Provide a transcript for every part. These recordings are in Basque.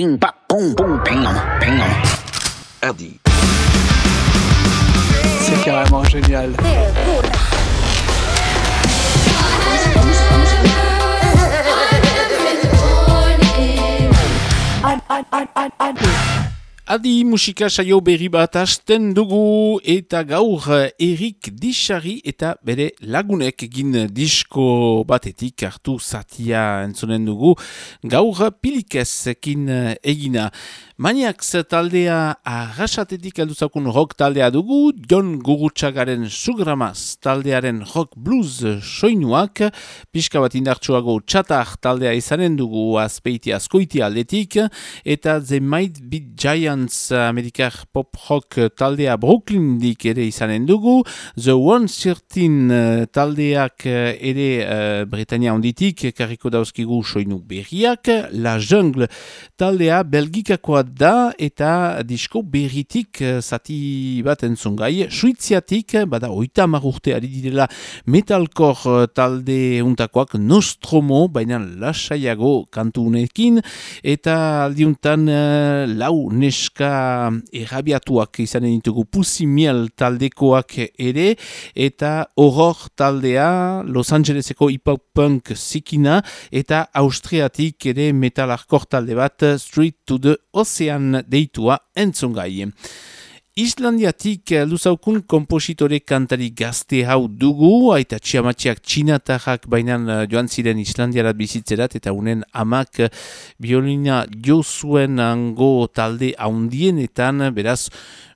bing, ba, boom, boom, bing, bing. Adi. C'est carrément génial. Adi musika saio berri bat hasten dugu eta gaur Erik Dixari eta bere lagunek egin disko batetik hartu zatia entzonen dugu gaur pilikezekin egina. Maniax taldea arrasatetik alduzakun rock taldea dugu, John Gurutxagaren sugramaz taldearen rock blues soinuak, pixka bat indartsuago txatar taldea izanen dugu azpeiti askoiti aldetik, eta The Might Be Giants amerikar pop rock taldea Brooklyn dik ere izanen dugu, The One Certain taldeak ere uh, Bretania onditik, kariko dauzkigu soinu berriak, La Jungle taldea belgikakoa da eta disko berritik uh, zati bat entzun gai. Suiziatik, bada oita marurte ari direla metalcore uh, talde untakoak Nostromo, baina lasaiago kantu unekin, eta aldiuntan uh, lau neska errabiatuak izanen ditugu Pussy Miel taldekoak ere, eta Horror taldea Los Angeleseko hip-hop punk zikina, eta Austriatik ere metal hardcore talde bat Street to the Ocean deitua entzungai. Islandiatik luzaukun kompositore kantari gazte hau dugu, aita txiamatxiak txinatarrak bainan joan ziren Islandiarat bizitzerat, eta unen amak biolina jo zuen ango talde haundienetan, beraz,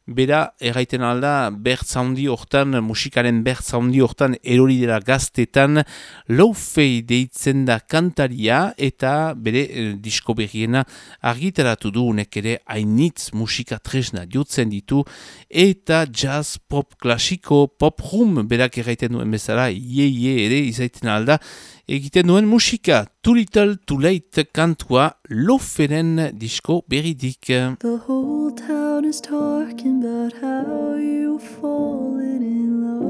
Bera, erraiten alda, bertz handi hortan, musikaren bertz handi hortan, erori dela gaztetan, low-fei deitzen da kantaria, eta bere eh, disko berriena argitaratu du unek ere hainitz musika tresna jotzen ditu, eta jazz, pop, klasiko, pop rum, berak erraiten duen bezala, ie, ie, ere, izaiten alda, egiten duen musika, too little, too late kantua, loferen disko beridik. The whole town is talking about how you've fallen in love.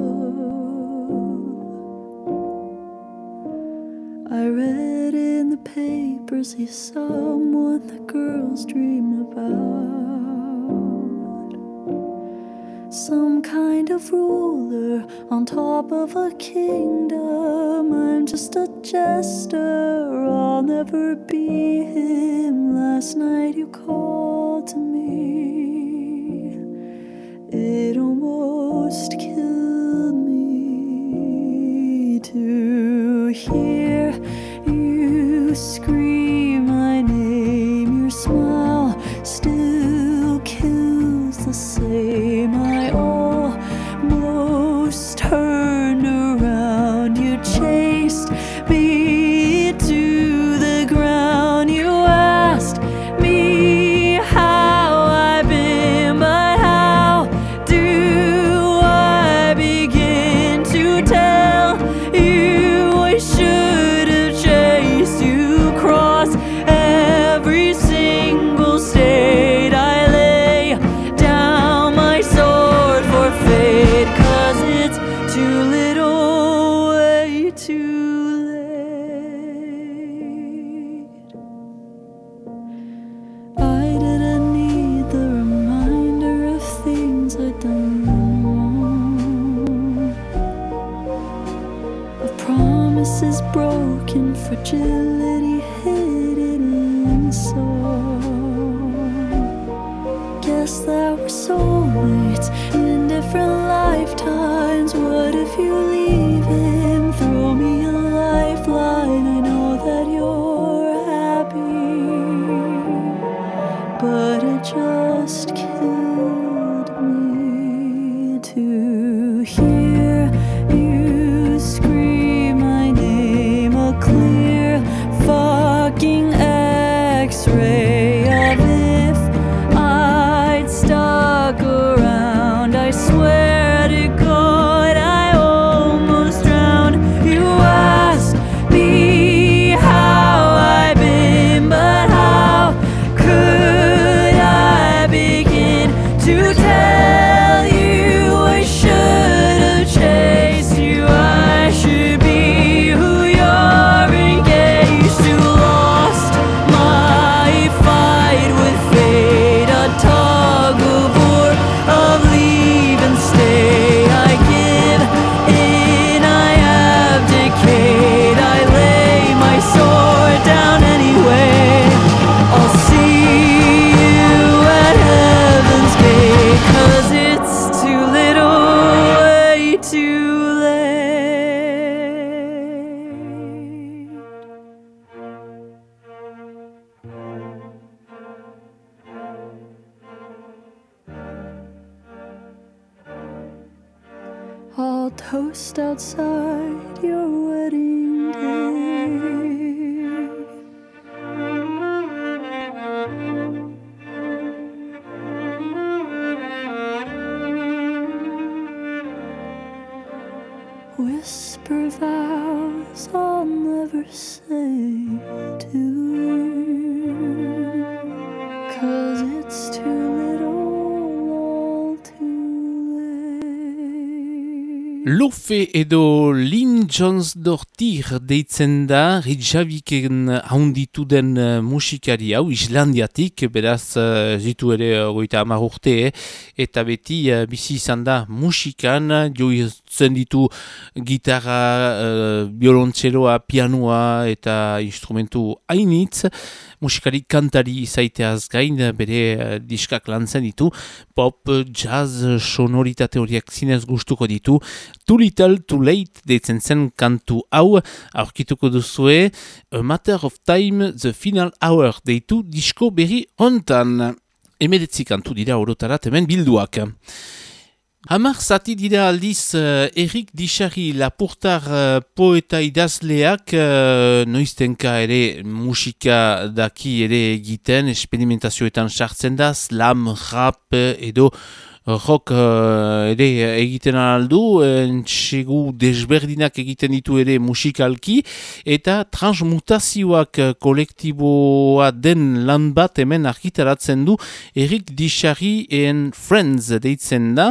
I read in the papers he's someone the girls dream about. Some kind of ruler on top of a kingdom. I'm just a jester, I'll never be him. Last night you called to me, it almost killed me to hear you scream my name. Your smile still say my own. fragile. I'll toast outside your wedding Lufe edo Lin Jones Dortir deitzen da Ritjaviken haunditu den uh, musikari hau Islandiatik, beraz uh, zitu ere uh, goita amar urte, eh? eta beti uh, bizi izan da musikan, joitzen ditu gitarra, uh, violontzeloa, pianoa eta instrumentu hainitz, musikari kantari izaiteaz gain bere diskak lantzen ditu, pop, jazz, sonoritate horiek zinez gustuko ditu, Too Little Too Late deitzen zen kantu hau aurkituko duzue A Matter of Time The Final Hour deitu disko berri hontan. Emedetzi kantu dira orotarat hemen bilduak. Hamar zati dira aldiz uh, Erik Dixari lapurtar uh, poeta idazleak uh, noiztenka ere musika daki ere egiten, experimentazioetan sartzen da, slam, rap edo rock uh, ere egiten aldu, entxegu desberdinak egiten ditu ere musikalki, eta transmutazioak kolektiboa den lan bat hemen argitaratzen du Erik Dixari en Friends deitzen da.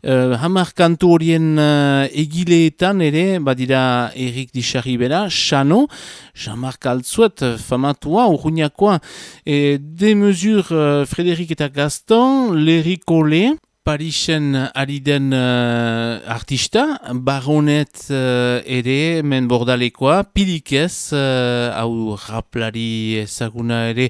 Uh, hamar kantu horien uh, egileetan ere, badira Erik Dixari bera, Xano, Jean-Marc Altzuet, famatua, urruñakoa, e, de mesur uh, Frederik eta Gaston, Leri Collet, Parisen ari den uh, artista, baronet uh, ere, men bordalekoa, pilikez, uh, hau raplari ezaguna ere,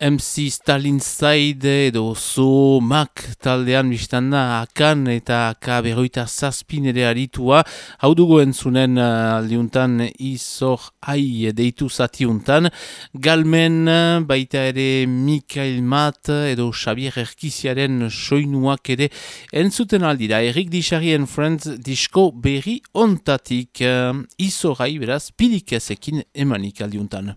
MC Stalin Zaide edo zo mak taldean biztan da, akan eta aka berroita zazpin ere aritua, hau dugu entzunen uh, aldiuntan izor ai deitu zatiuntan, galmen baita ere Mikael Mat edo Xavier Erkiziaren soinuak ere entzuten aldira, Erik Dixarien Friends disko berri ontatik. Uh, izorai beraz pilikezekin emanik aldiuntan.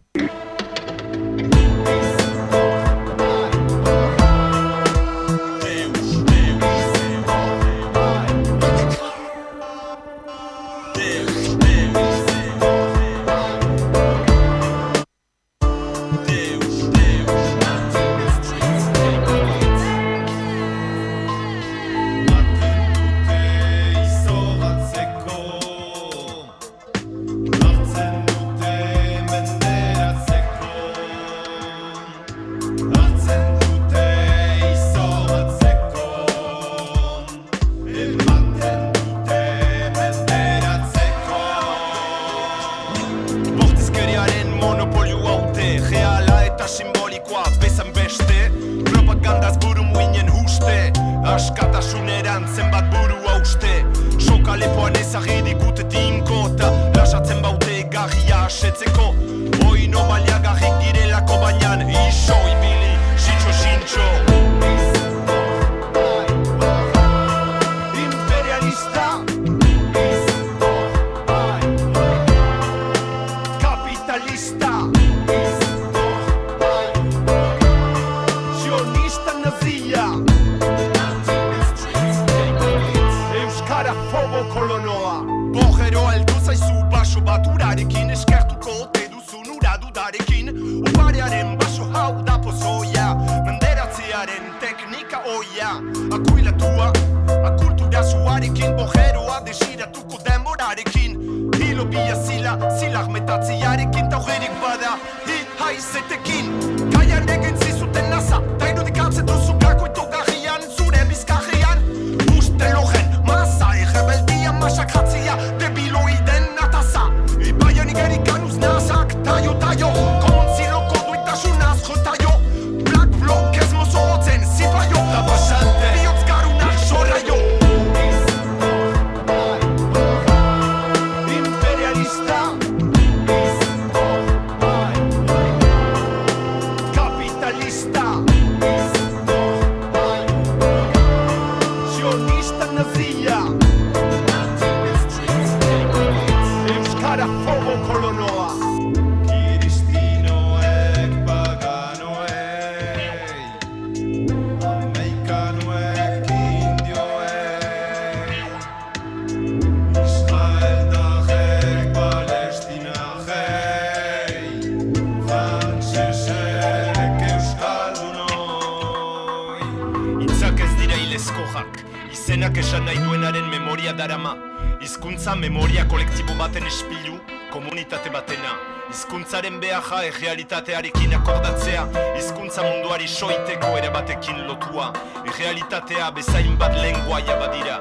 Hizkuntzaren behaja errealitatearekin akordatzea Hizkuntza munduari soiteko ere batekin lotua. Errealitatea bezain bat lenguaia badira.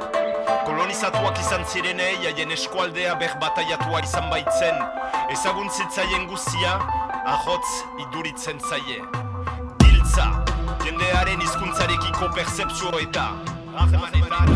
Kolonizatuak izan zirenei haien eskualdea ber bataiatua izan baitzen. Ezaguntzitzaien guzia, ahotz iduritzen zaie. Giltza, jendearen hizkuntzarekiko percepzio eta Ahemanetan,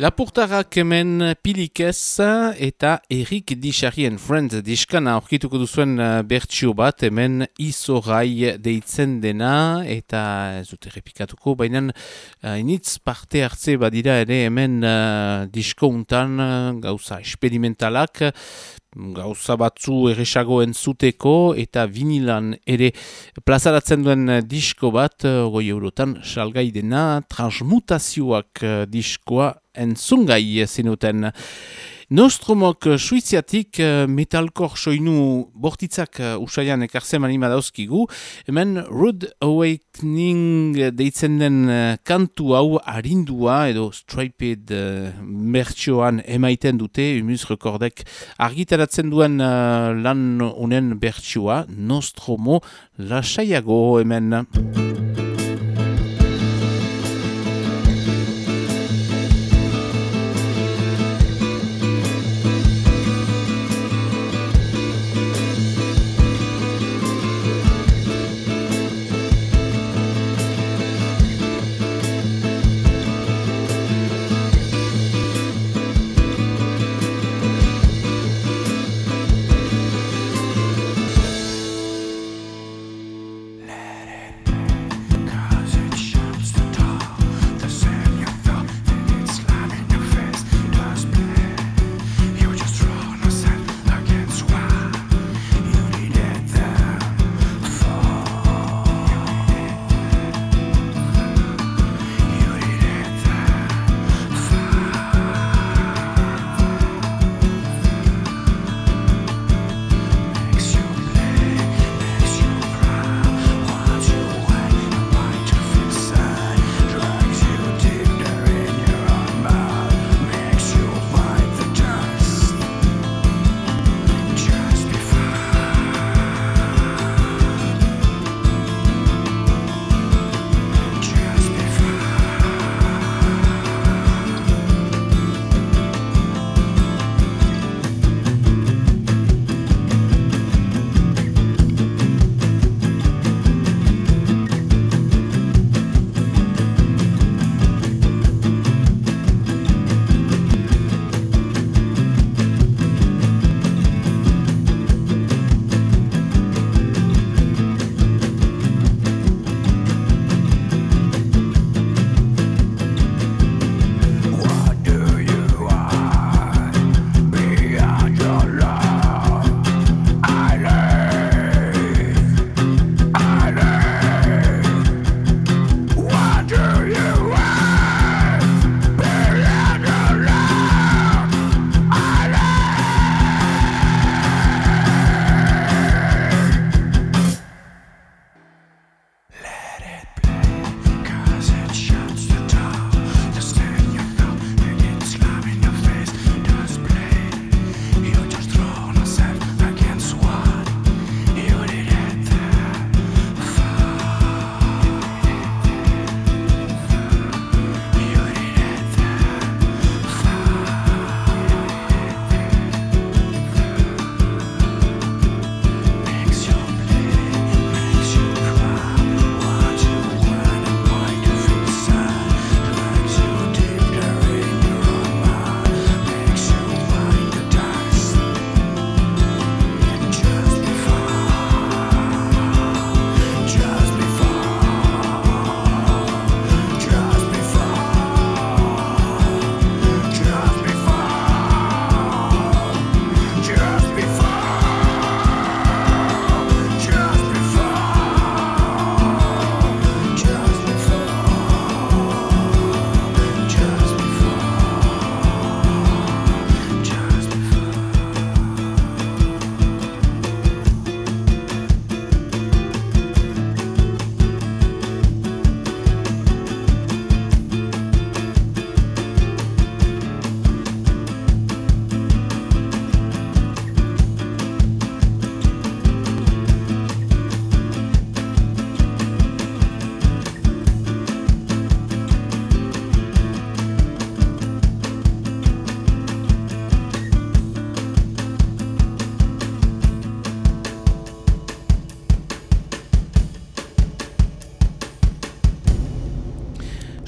Lapurtarrak hemen pilikez eta Erik Dixarien Friends diskana aurkituko duzuen bertsio bat hemen izorai deitzen dena eta ez dut errepikatuko, baina initz parte hartze badira ere hemen uh, disko untan uh, gauza experimentalak gauza batzu erresago entzuteko eta vinilan ere plazaratzen duen eh, disko bat, eh, goi eurotan salgai dena, transmutazioak eh, diskoa entzungai zenuten. Nostromok suiziatik metalkor soinu bortitzak usaian ekartzen manima dauzkigu, hemen Rude Awakening deitzen den kantu hau harindua edo striped uh, mertxoan emaiten dute, humus rekordek argitaratzen duen uh, lan unen bertsioa, Nostromo lasaiago hemen.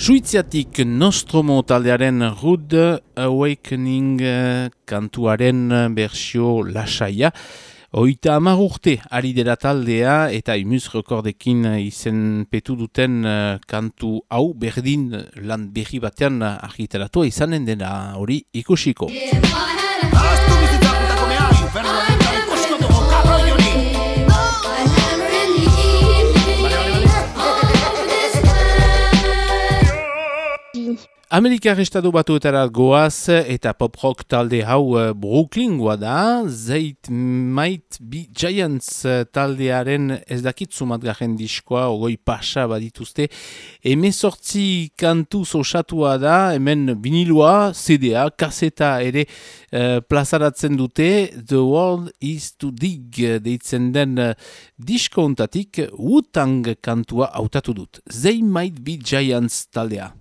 Suiziatik Nostromo taldearen Rude Awakening uh, kantuaren bersio lasaia. Oita amar urte ari dela taldea eta imuz rekordekin izen petu duten uh, kantu hau berdin lan berri batean argitaratu izanen dena hori ikusiko. Amerikar estatu batuetara goaz eta pop-rock talde hau uh, Brooklyn da, Zeit Might Be Giants uh, taldearen ez dakit garen diskoa, ogoi pasa badituzte, emezortzi kantu zosatua da, hemen vinilua, CD-a, kaseta ere uh, plazaratzen dute, The World is to Dig deitzen den uh, disko ontatik, Wu-Tang kantua hautatu dut. They Might Be Giants taldea.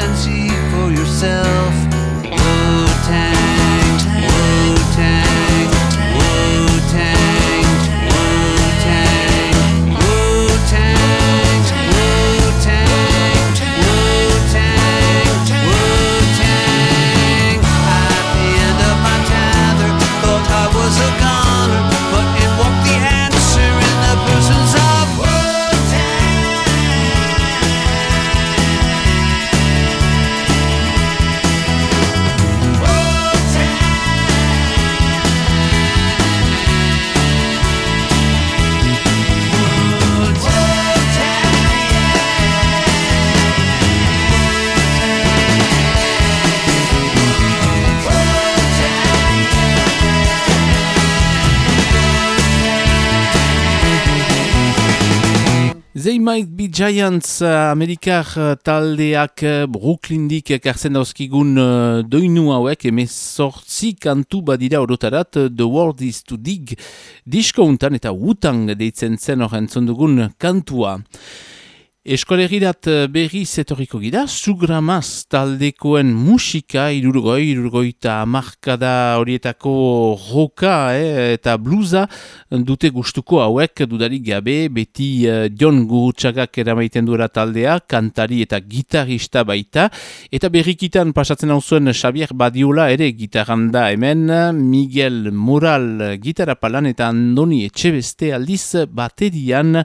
and see for yourself. Wu-Tang, Wu-Tang. Be Giants uh, Amerikar uh, taldeak uh, Brooklyndik ekartzen dauzkigun doinu hauek emezortzi kantu badira orotarat The World is to Dig disko untan eta Wutang deitzen zen horren zondugun kantua. Eskolegirat eh, berri zetoriko gira, sugramaz taldekoen musika, irurgoi, irurgoita markada horietako roka eh, eta bluza dute gustuko hauek dudarik gabe, beti uh, John Gurutxagak eramaiten duera taldea, kantari eta gitarista baita, eta berrikitan pasatzen hau zuen Xavier Badiola ere gitaranda hemen, Miguel Moral gitarapalan eta Andoni Etxebeste aldiz baterian,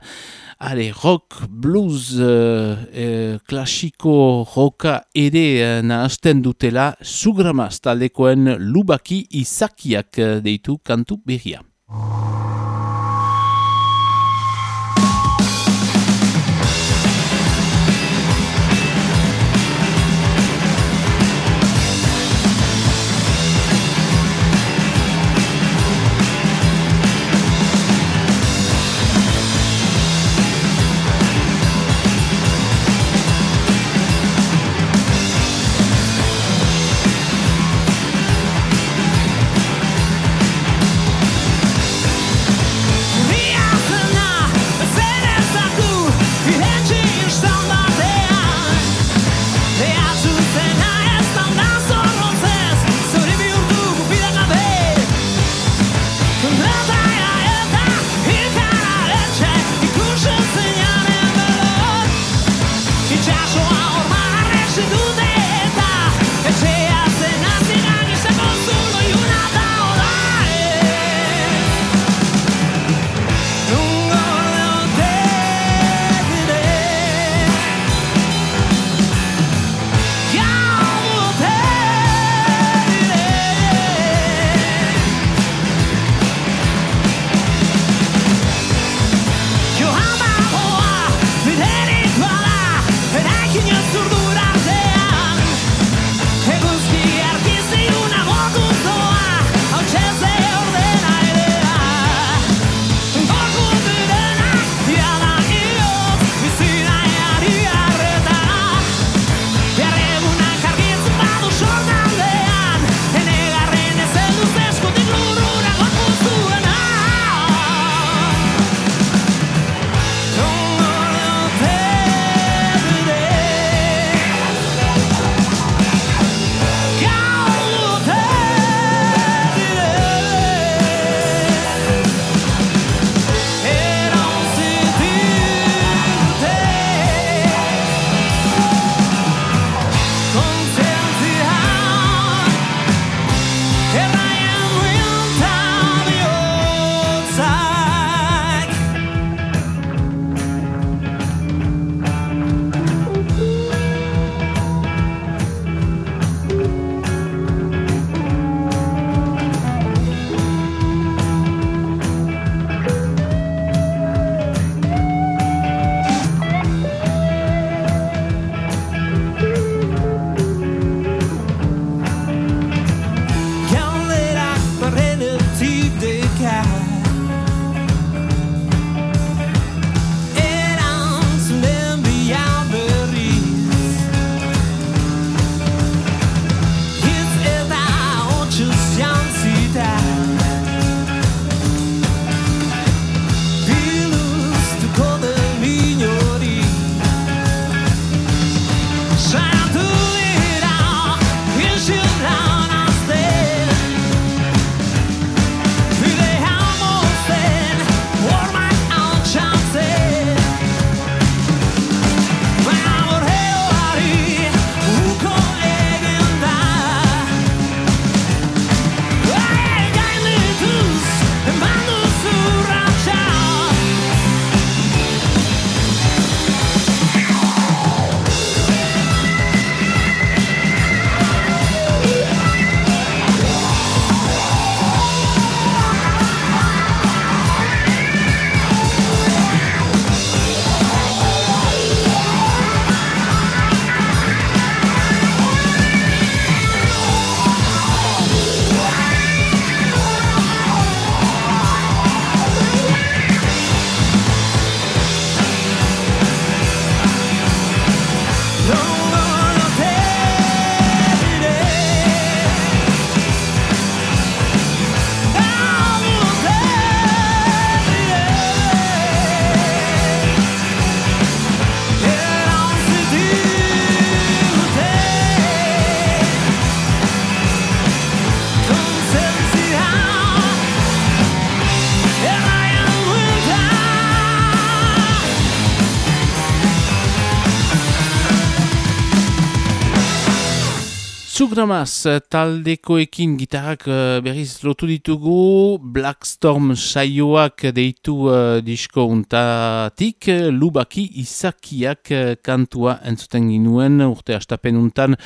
are rock, blues, uh, uh, klasiko roka ere uh, nahazten dutela sugramaz taldekoen lubaki izakiak uh, deitu kantu berria. Zugramaz taldekoekin gitarrak uh, berriz lotu ditugu. Blackstorm saioak deitu uh, disko untatik. Lubaki izakiak kantua entzuten ginuen urte astapen untan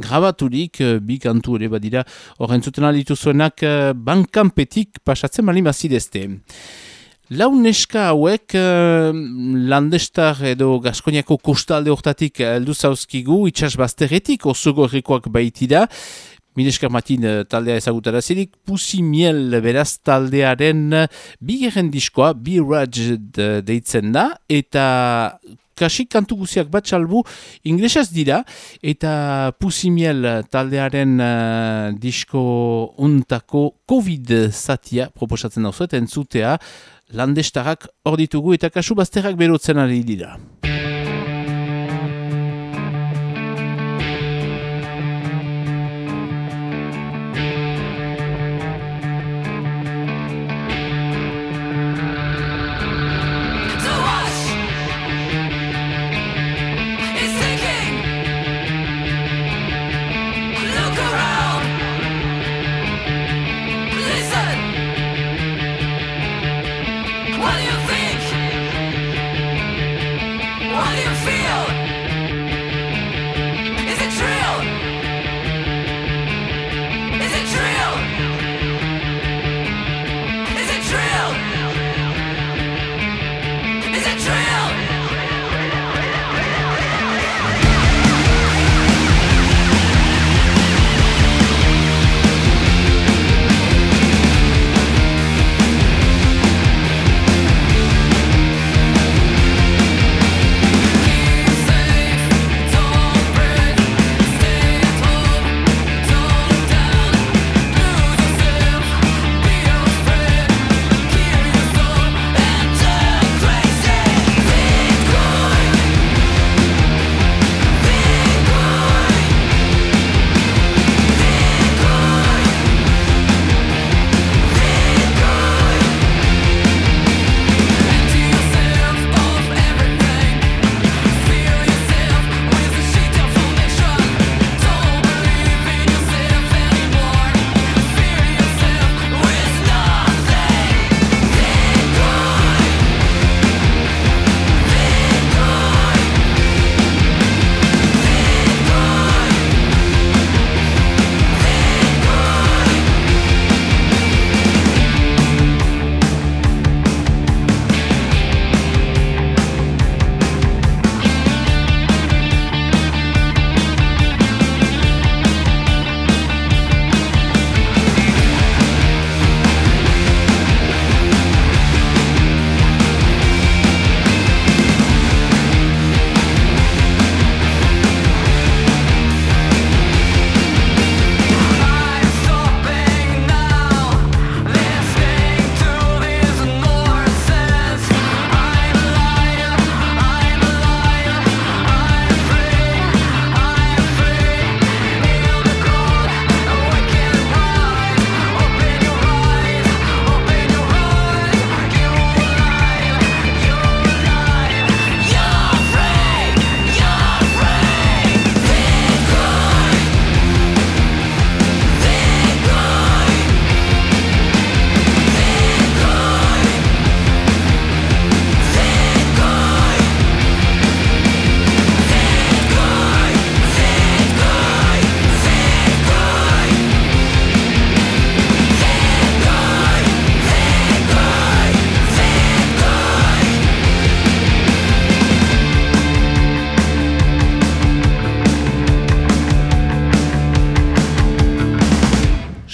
grabaturik. Bi kantu ere badira hor entzuten alitu zuenak bankanpetik pasatzen mali mazidezte. Lau neska hauek uh, landestar edo Gaskoniako kostalde hortatik heldu zauzkigu itxas bazteretik oso gorrikoak baitira. Mileskar matin uh, taldea ezagutara zirik, Pusi Miel beraz taldearen uh, bigeren diskoa, Be uh, deitzen da, eta kasik kantu guziak bat salbu inglesaz dira, eta Pusi Miel taldearen uh, disko untako COVID zatia proposatzen dauzuet, entzutea, landestarak hor ditugu eta kasu bazterrak berotzen ari dira.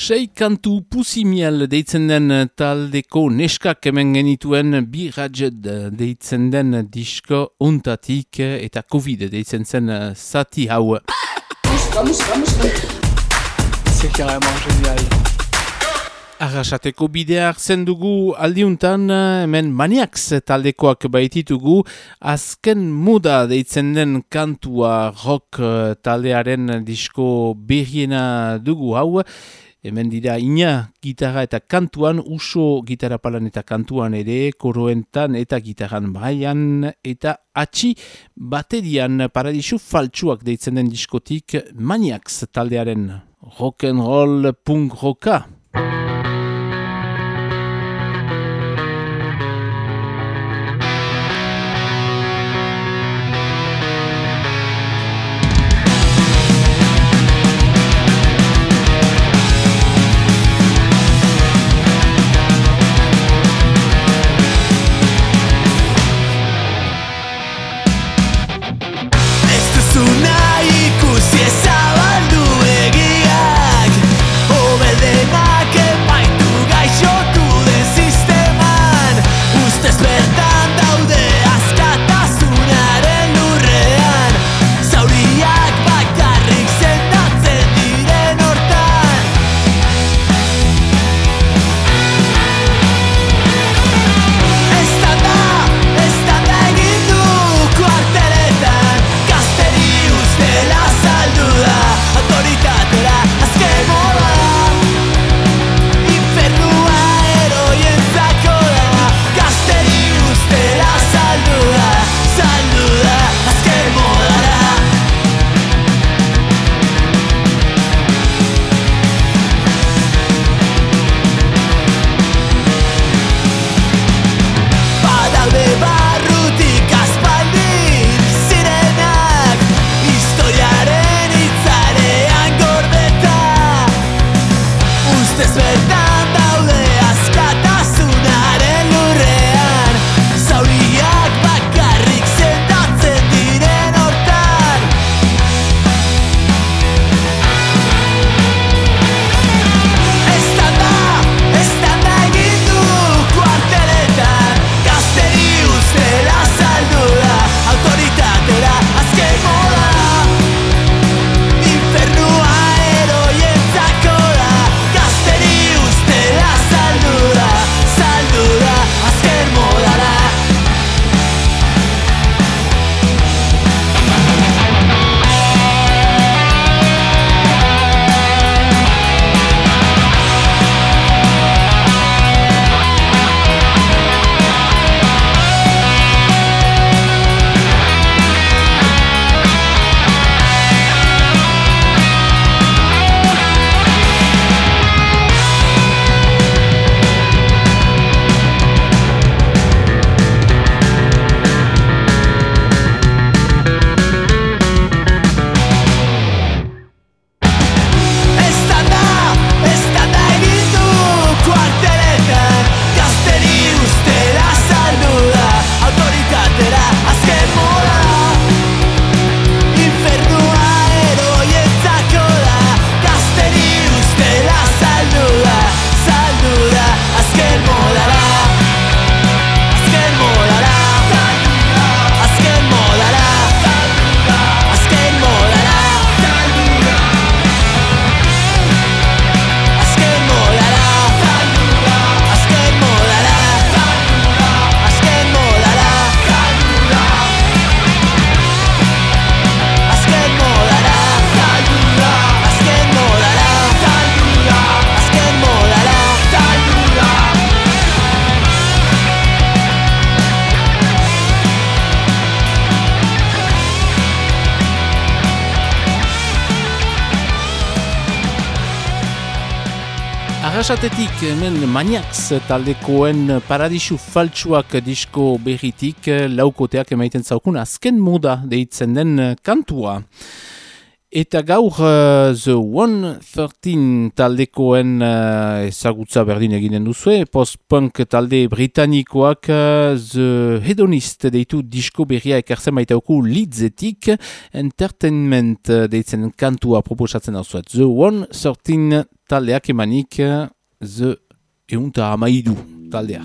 Sei kantu pusimial deitzen den taldeko neskak hemen genituen bi radjet deitzen den disko untatik eta covid deitzen zen zati hau. C'est carrément génial. Arrasateko bidea hartzen dugu aldiuntan, hemen maniax taldekoak baititugu, azken muda deitzen den kantua rock taldearen disko berriena dugu hau, Hemen dira ina gitarra eta kantuan, uso gitarra palan eta kantuan ere, koroentan eta gitarran baian, eta atxi baterian paradisu faltsuak deitzen den diskotik Maniacs taldearen rock'n'roll punk rocka. Jesteś swe Arrasatetik hemen Maniacs taldekoen paradisu faltsuak disko berritik laukoteak emaiten zaukun azken moda deitzen den kantua. Eta gaur uh, The 113 taldekoen uh, ezagutza berdin eginen duzue, post-punk talde britanikoak uh, The Hedonist deitu disko berria ekartzen baitauku lidzetik, entertainment deitzen kantua proposatzen hau zuet. The 113 taldeak emanik uh, The eunta amaidu taldea.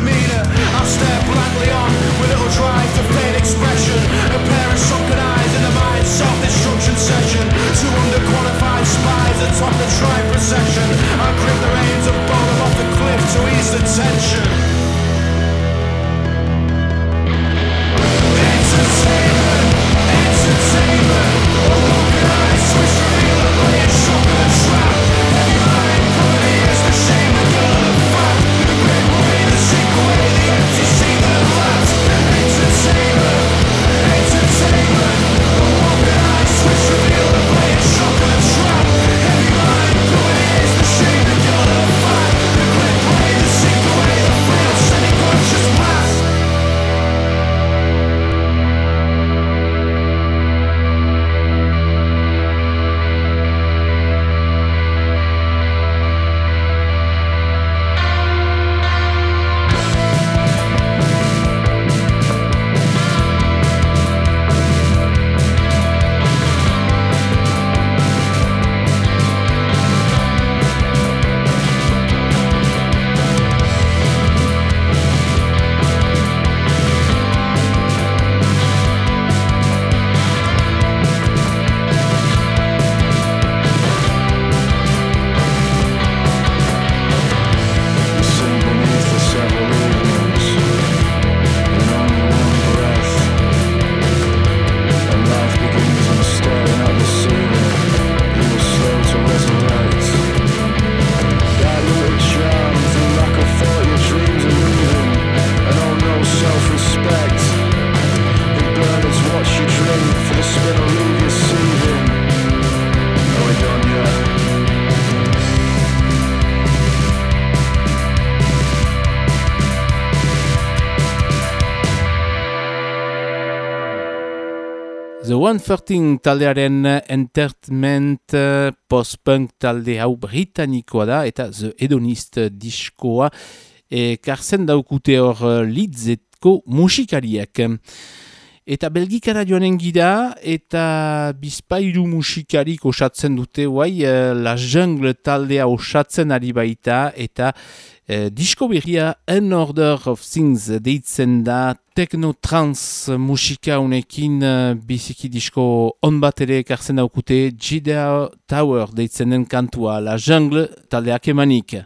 Demeanor. I'll stare blankly on with little drive to fade expression, a pair of sunken eyes in a mind self-destruction session. Two underqualified spies atop the tribe procession. I grip the reins and bowl them off the cliff to ease the tension. 113 taldearen entertainment eh, post-punk talde hau britanikoa da eta The Hedonist diskoa e, karzen daukute hor eh, lidzeko musikariak. Eta belgikara joanen gira eta bizpairu musikarik osatzen dute guai, eh, La Jungle taldea osatzen ari baita eta eh, disko berria An Order of Things deitzen da techno-trans musika unekin eh, biziki disko on bat ere ekartzen daukute Jidea Tower deitzen den kantua La Jungle taldeak emanik.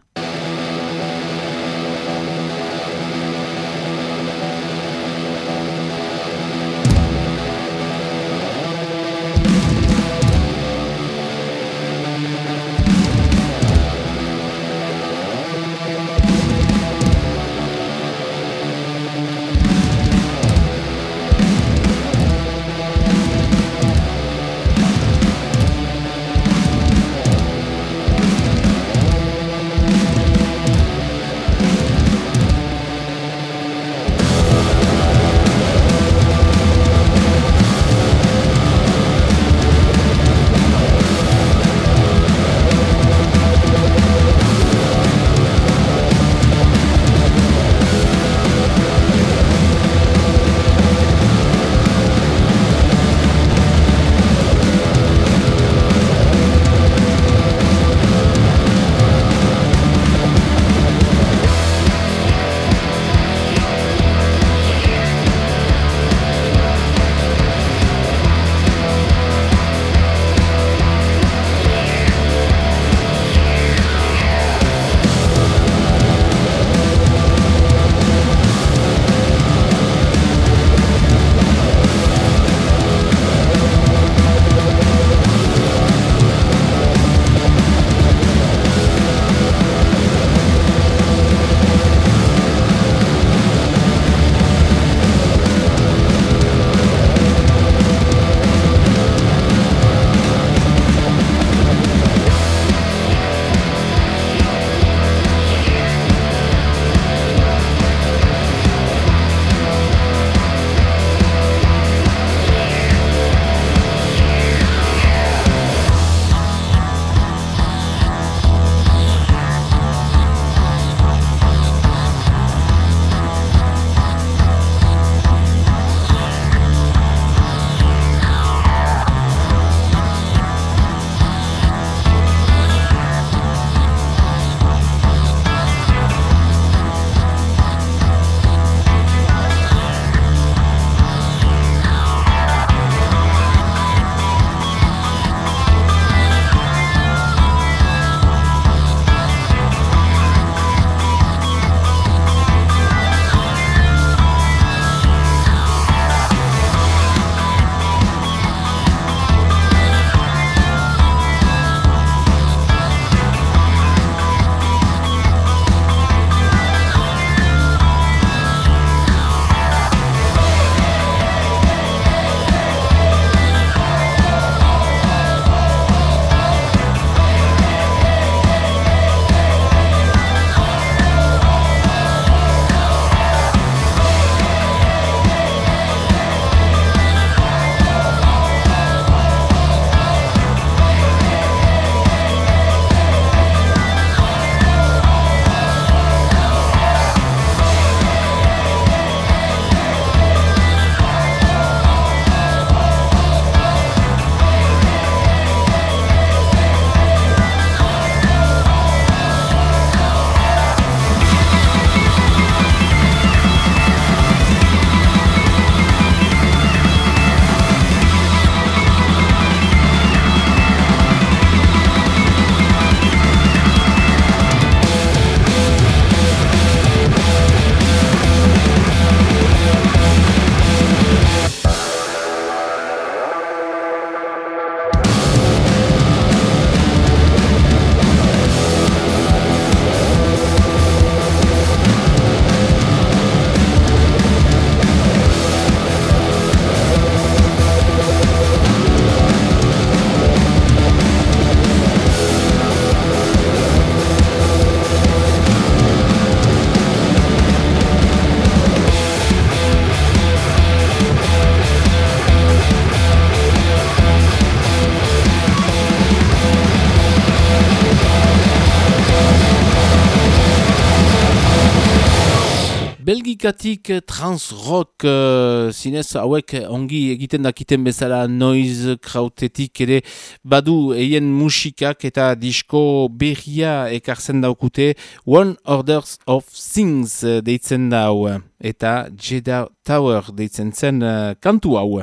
Amerikatik eh, trans-rock uh, zinez hauek ongi egiten dakiten bezala noiz krautetik ere badu eien musikak eta disko berria ekartzen daukute One Orders of Things eh, deitzen dau eta Jedi Tower deitzen zen uh, kantu hau.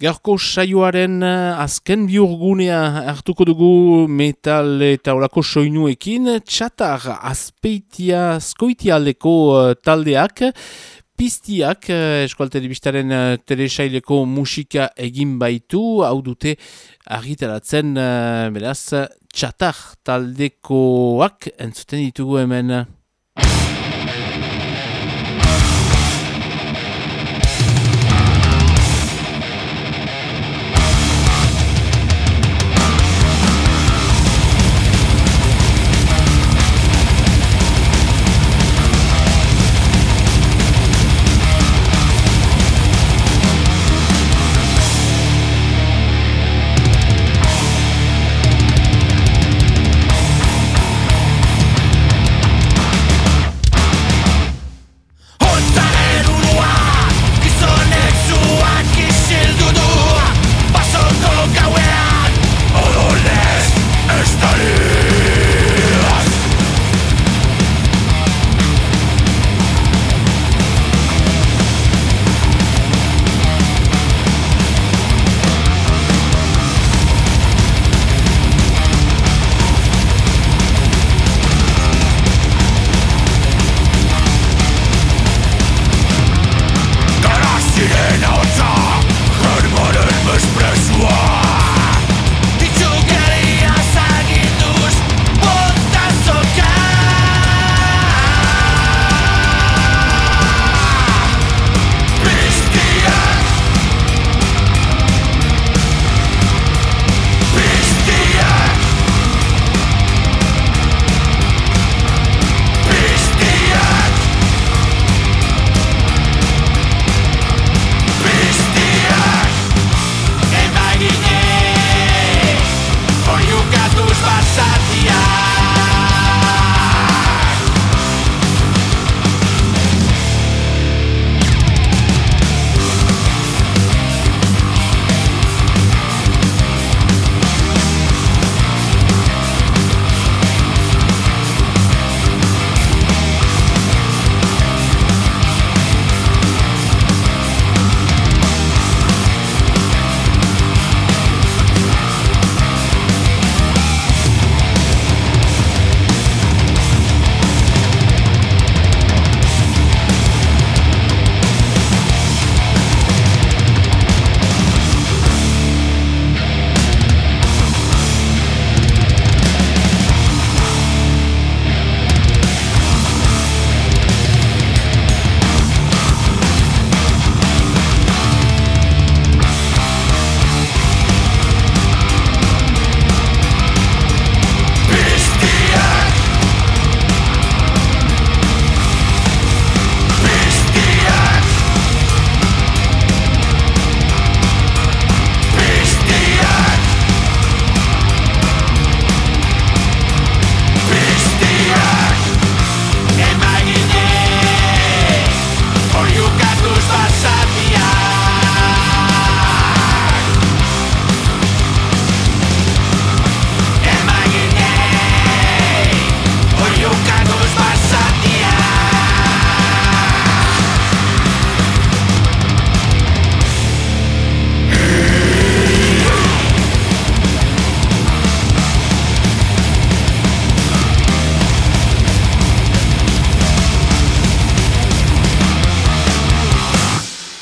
Gaurko saioaren uh, azken biurgunea hartuko dugu metal eta olako soinuekin. Txatar azpeitia skoitialdeko uh, taldeak, piztiak uh, eskualtelebistaren uh, telesaileko musika egin baitu, hau dute argitaratzen, beraz, txatar taldekoak entzuten ditugu hemen.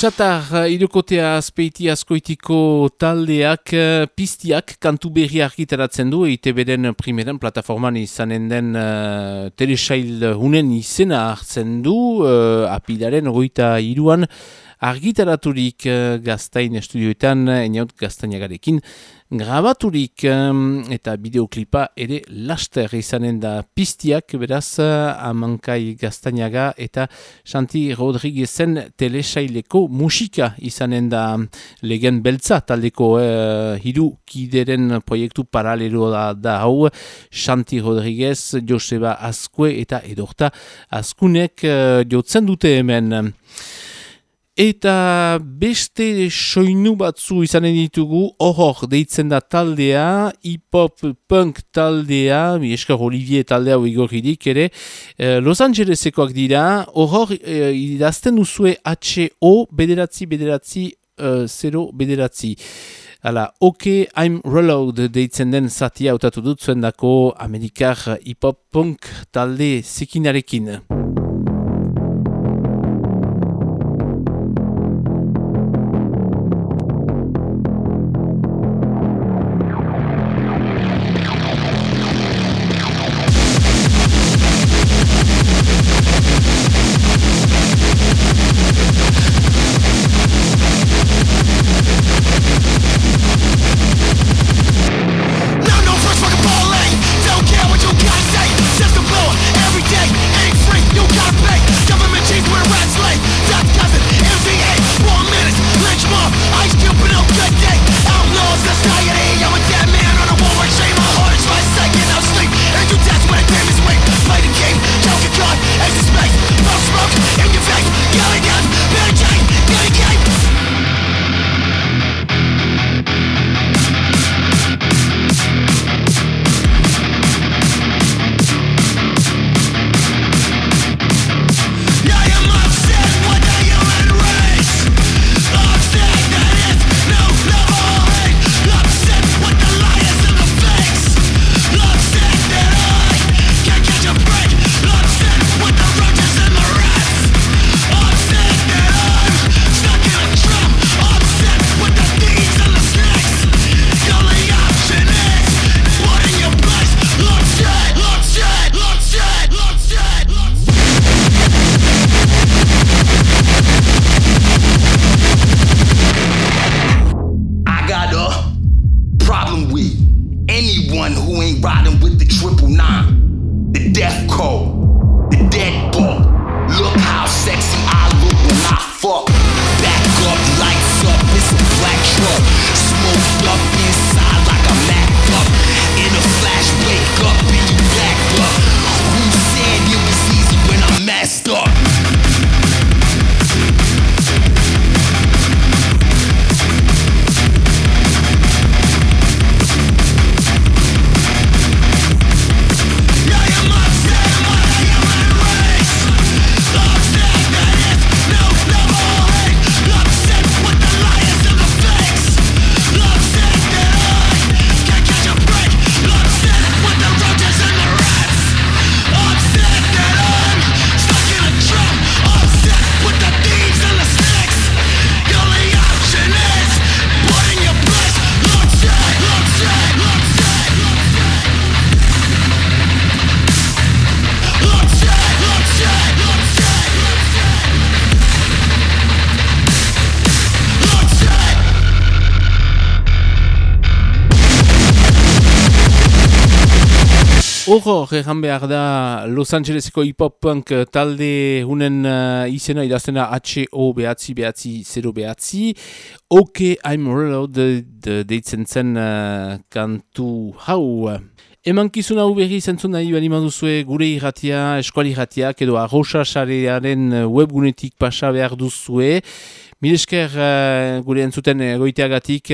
Txatar, eh, irukotea azpeiti askoitiko taldeak eh, piztiak kantu berri argitaratzen du EITB-den primeren plataforman izanen den uh, telesail hunen izena hartzen du uh, apidaren ogoita iruan argitaraturik uh, gaztain estudioetan, eniaut gaztainagarekin grabaturik eta bideoklipa ere laster izanen da. Piztiak beraz amankai gaztainaga eta Santi Rodriguezen telesaileko musika izanen da. Legen beltza taldeko eh, hiru kideren proiektu paralelo da, da hau. Santi Rodriguez, Joseba Azkue eta Edorta Azkunek eh, jotzen dute hemen. Eta beste soinu batzu izanen ditugu, horror deitzen da taldea, hip-hop punk taldea, mi eskar Olivier taldea igorridik ere, eh, Los Angelesekoak dira, horror eh, idazten duzue H-O, bederatzi, bederatzi, eh, zero, bederatzi. Hala, ok, I'm reload deitzen den zatia hautatu dut zuen dako Amerikar hip-hop punk talde zikinarekin. Horror, erran behar da Los Angeleseko hip-hop punk talde hunen uh, izena idaztena H-O behatzi behatzi 0 behatzi. Ok, I'm reload de, de, deitzen zen uh, kantu hau. Emankizun hau berri zentzun nahi bali maduzue gure irratia, eskuali irratiak edo arroxa sarearen webgunetik pasa behar duzue. Milesker uh, gure entzuten goiteagatik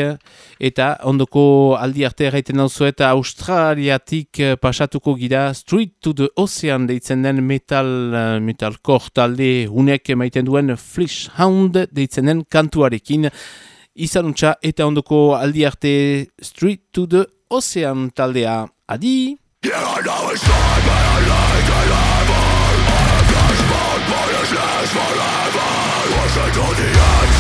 eta ondoko aldi arte erraiten dauzu eta Australiatik uh, pasatuko gira Street to the Ocean deitzen den metal, uh, metalcore talde unek maiten duen Flesh Hound deitzen den kantuarekin izanuntza eta ondoko aldi arte Street to the Ocean taldea. Adi! Forever, show Pressure to the edge